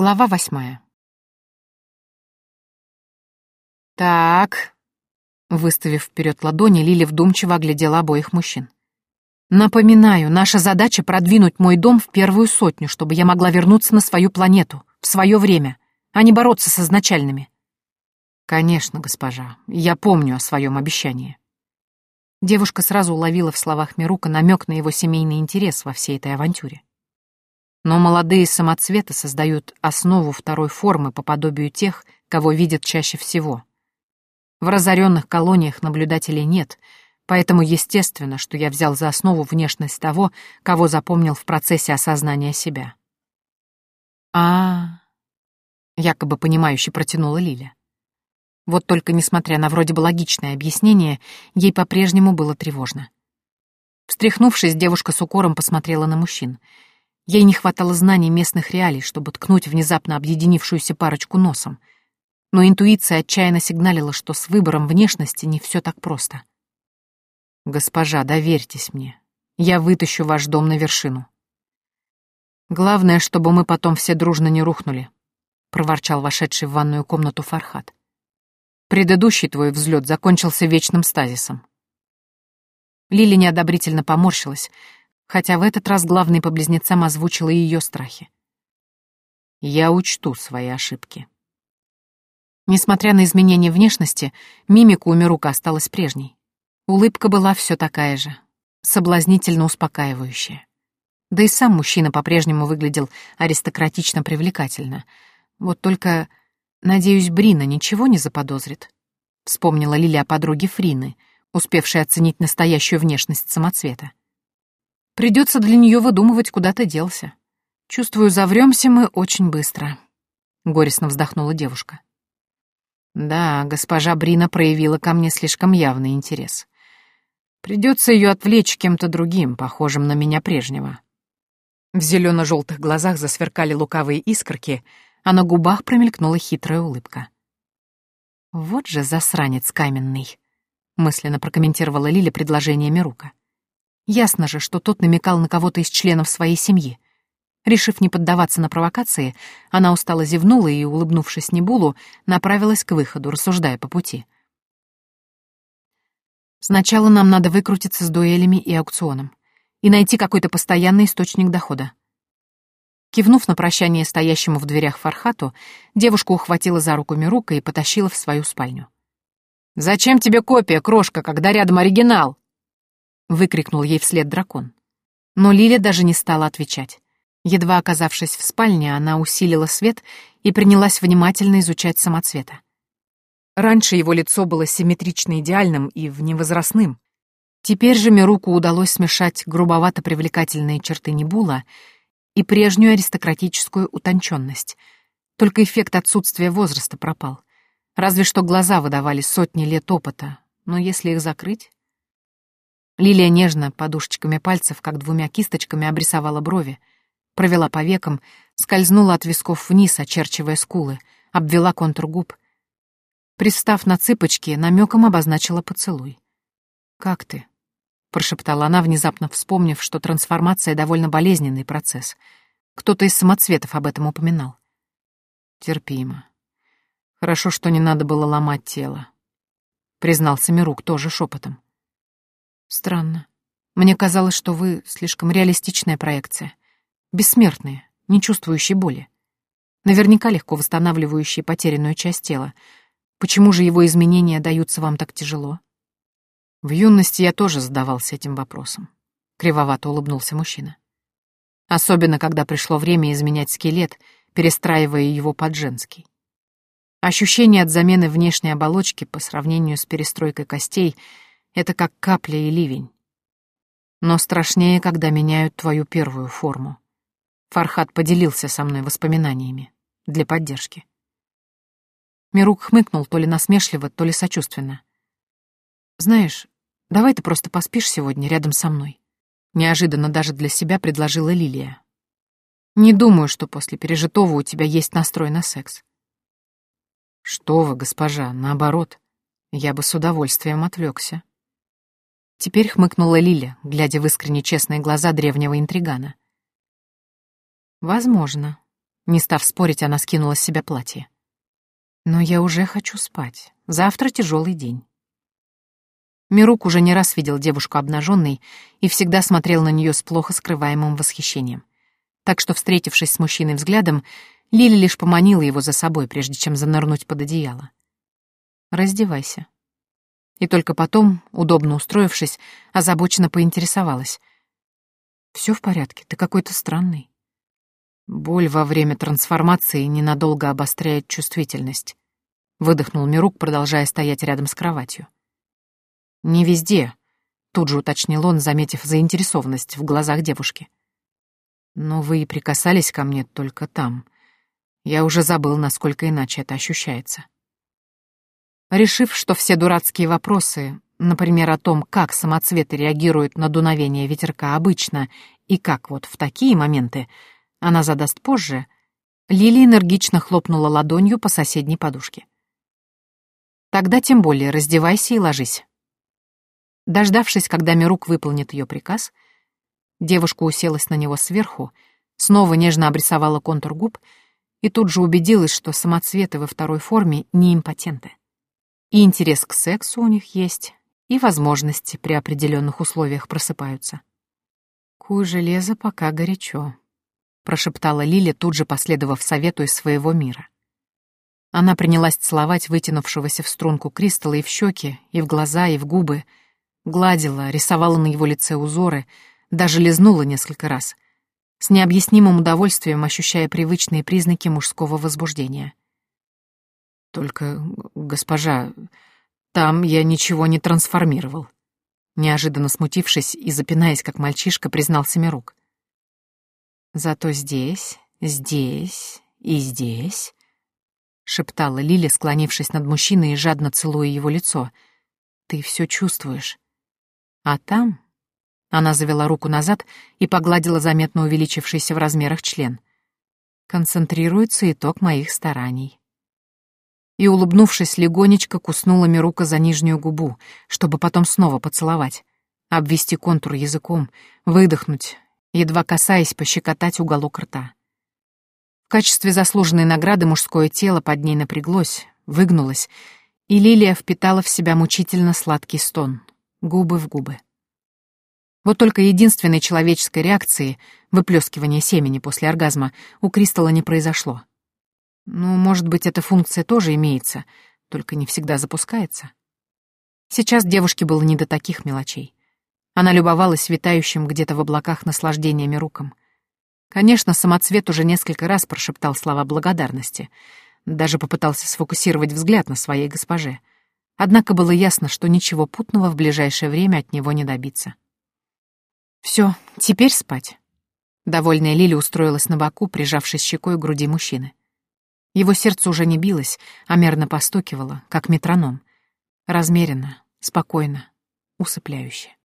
Глава восьмая. «Так...» Выставив вперед ладони, Лили вдумчиво оглядела обоих мужчин. «Напоминаю, наша задача — продвинуть мой дом в первую сотню, чтобы я могла вернуться на свою планету, в свое время, а не бороться с изначальными». «Конечно, госпожа, я помню о своем обещании». Девушка сразу уловила в словах Мирука намек на его семейный интерес во всей этой авантюре. Но молодые самоцветы создают основу второй формы по подобию тех, кого видят чаще всего. В разоренных колониях наблюдателей нет, поэтому естественно, что я взял за основу внешность того, кого запомнил в процессе осознания себя. а, якобы понимающе протянула Лиля. Вот только, несмотря на вроде бы логичное объяснение, ей по-прежнему было тревожно. Встряхнувшись, девушка с укором посмотрела на мужчин — Ей не хватало знаний местных реалий, чтобы ткнуть внезапно объединившуюся парочку носом. Но интуиция отчаянно сигналила, что с выбором внешности не все так просто. «Госпожа, доверьтесь мне. Я вытащу ваш дом на вершину». «Главное, чтобы мы потом все дружно не рухнули», — проворчал вошедший в ванную комнату Фархат. «Предыдущий твой взлет закончился вечным стазисом». Лили неодобрительно поморщилась, хотя в этот раз главный по близнецам озвучил и ее страхи. «Я учту свои ошибки». Несмотря на изменение внешности, мимика у Мирука осталась прежней. Улыбка была все такая же, соблазнительно успокаивающая. Да и сам мужчина по-прежнему выглядел аристократично привлекательно. Вот только, надеюсь, Брина ничего не заподозрит. Вспомнила Лиля о подруге Фрины, успевшей оценить настоящую внешность самоцвета. Придется для нее выдумывать, куда ты делся. Чувствую, завремся мы очень быстро. Горестно вздохнула девушка. Да, госпожа Брина проявила ко мне слишком явный интерес. Придется ее отвлечь кем-то другим, похожим на меня прежнего. В зелено-желтых глазах засверкали лукавые искорки, а на губах промелькнула хитрая улыбка. «Вот же засранец каменный», — мысленно прокомментировала Лиля предложение Мирука. Ясно же, что тот намекал на кого-то из членов своей семьи. Решив не поддаваться на провокации, она устало зевнула и, улыбнувшись Небулу, направилась к выходу, рассуждая по пути. «Сначала нам надо выкрутиться с дуэлями и аукционом и найти какой-то постоянный источник дохода». Кивнув на прощание стоящему в дверях Фархату, девушка ухватила за руку Мирука и потащила в свою спальню. «Зачем тебе копия, крошка, когда рядом оригинал?» — выкрикнул ей вслед дракон. Но Лиля даже не стала отвечать. Едва оказавшись в спальне, она усилила свет и принялась внимательно изучать самоцвета. Раньше его лицо было симметрично идеальным и вневозрастным. Теперь же Мируку удалось смешать грубовато-привлекательные черты Небула и прежнюю аристократическую утонченность. Только эффект отсутствия возраста пропал. Разве что глаза выдавали сотни лет опыта, но если их закрыть... Лилия нежно, подушечками пальцев, как двумя кисточками, обрисовала брови, провела по векам, скользнула от висков вниз, очерчивая скулы, обвела контур губ. Пристав на цыпочки, намеком обозначила поцелуй. «Как ты?» — прошептала она, внезапно вспомнив, что трансформация — довольно болезненный процесс. Кто-то из самоцветов об этом упоминал. «Терпимо. Хорошо, что не надо было ломать тело», — признался Мирук тоже шепотом. Странно. Мне казалось, что вы слишком реалистичная проекция. Бессмертные, не чувствующие боли. Наверняка легко восстанавливающие потерянную часть тела. Почему же его изменения даются вам так тяжело? В юности я тоже задавался этим вопросом. Кривовато улыбнулся мужчина. Особенно, когда пришло время изменять скелет, перестраивая его под женский. Ощущение от замены внешней оболочки по сравнению с перестройкой костей — это как капля и ливень. Но страшнее, когда меняют твою первую форму. Фархат поделился со мной воспоминаниями для поддержки. Мирук хмыкнул то ли насмешливо, то ли сочувственно. «Знаешь, давай ты просто поспишь сегодня рядом со мной», — неожиданно даже для себя предложила Лилия. «Не думаю, что после пережитого у тебя есть настрой на секс». «Что вы, госпожа, наоборот, я бы с удовольствием отвлекся. Теперь хмыкнула Лиля, глядя в искренне честные глаза древнего интригана. «Возможно. Не став спорить, она скинула с себя платье. «Но я уже хочу спать. Завтра тяжелый день». Мирук уже не раз видел девушку обнаженной и всегда смотрел на нее с плохо скрываемым восхищением. Так что, встретившись с мужчиной взглядом, Лили лишь поманила его за собой, прежде чем занырнуть под одеяло. «Раздевайся». И только потом, удобно устроившись, озабоченно поинтересовалась. «Все в порядке, ты какой-то странный». Боль во время трансформации ненадолго обостряет чувствительность. Выдохнул Мирук, продолжая стоять рядом с кроватью. «Не везде», — тут же уточнил он, заметив заинтересованность в глазах девушки. «Но вы и прикасались ко мне только там. Я уже забыл, насколько иначе это ощущается». Решив, что все дурацкие вопросы, например, о том, как самоцветы реагируют на дуновение ветерка обычно и как вот в такие моменты, она задаст позже, Лили энергично хлопнула ладонью по соседней подушке. «Тогда тем более раздевайся и ложись». Дождавшись, когда Мирук выполнит ее приказ, девушка уселась на него сверху, снова нежно обрисовала контур губ и тут же убедилась, что самоцветы во второй форме не импотенты. И интерес к сексу у них есть, и возможности при определенных условиях просыпаются. «Куй железо пока горячо», — прошептала Лиля, тут же последовав совету из своего мира. Она принялась целовать вытянувшегося в струнку Кристалла и в щеки, и в глаза, и в губы — Гладила, рисовала на его лице узоры, даже лизнула несколько раз, с необъяснимым удовольствием ощущая привычные признаки мужского возбуждения. «Только, госпожа, там я ничего не трансформировал», неожиданно смутившись и запинаясь, как мальчишка, признался Мирук. «Зато здесь, здесь и здесь», — шептала Лиля, склонившись над мужчиной и жадно целуя его лицо, — «ты все чувствуешь. А там... Она завела руку назад и погладила заметно увеличившийся в размерах член. Концентрируется итог моих стараний. И, улыбнувшись, легонечко куснула Мирука за нижнюю губу, чтобы потом снова поцеловать, обвести контур языком, выдохнуть, едва касаясь пощекотать уголок рта. В качестве заслуженной награды мужское тело под ней напряглось, выгнулось, и Лилия впитала в себя мучительно сладкий стон, губы в губы. Вот только единственной человеческой реакции, выплескивания семени после оргазма, у Кристалла не произошло. Ну, может быть, эта функция тоже имеется, только не всегда запускается. Сейчас девушке было не до таких мелочей. Она любовалась витающим где-то в облаках наслаждениями руком. Конечно, самоцвет уже несколько раз прошептал слова благодарности, даже попытался сфокусировать взгляд на своей госпоже — Однако было ясно, что ничего путного в ближайшее время от него не добиться. Все, теперь спать. Довольная Лили устроилась на боку, прижавшись щекой к груди мужчины. Его сердце уже не билось, а мерно постукивало, как метроном. Размеренно, спокойно, усыпляюще.